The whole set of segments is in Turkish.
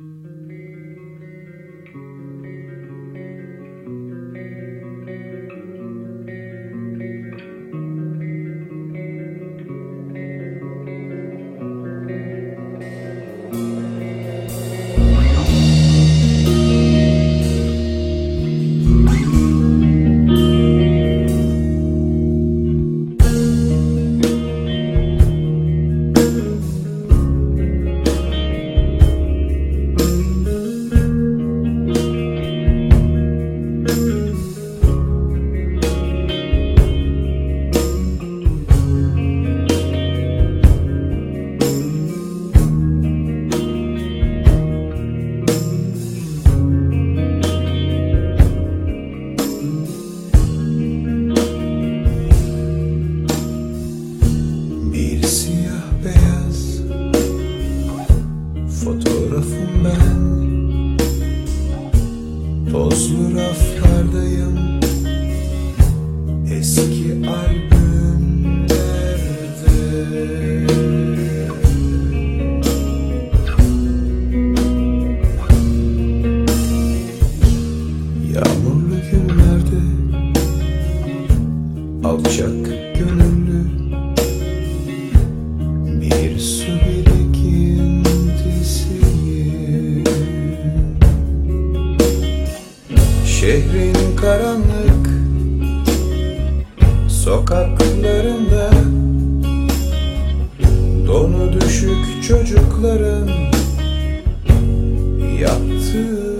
Bir sokaklarında Donu düşük çocukların yaptığı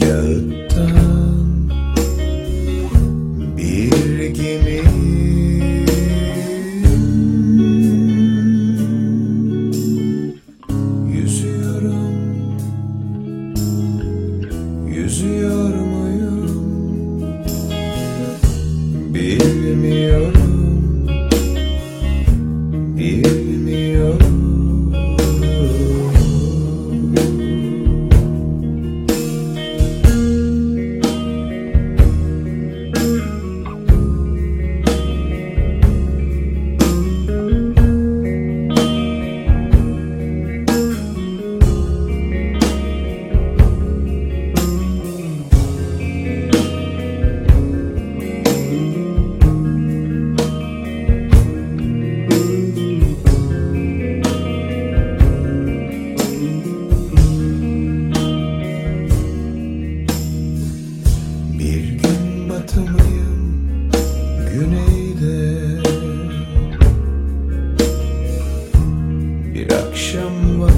kağıttan bir gemi. Yüzüyorum Yüzüyor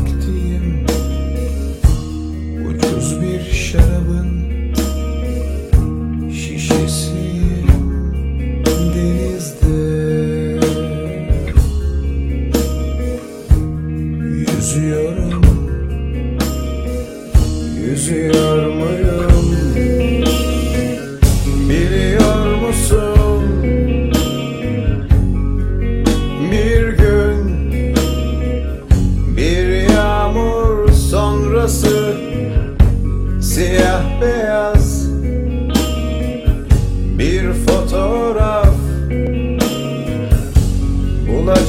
vaktiyim Ucuz bir şarabın şişesiyim denizde Yüzüyorum Yüzüyor muyum?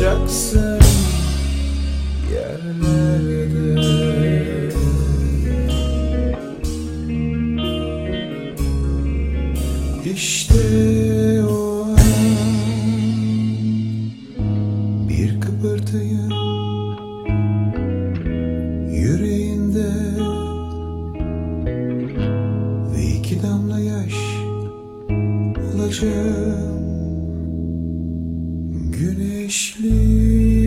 Bulacaksın yerlerde. İşte o an bir kıpırtıyım yüreğinde ve iki damla yaş olacağım Güneşli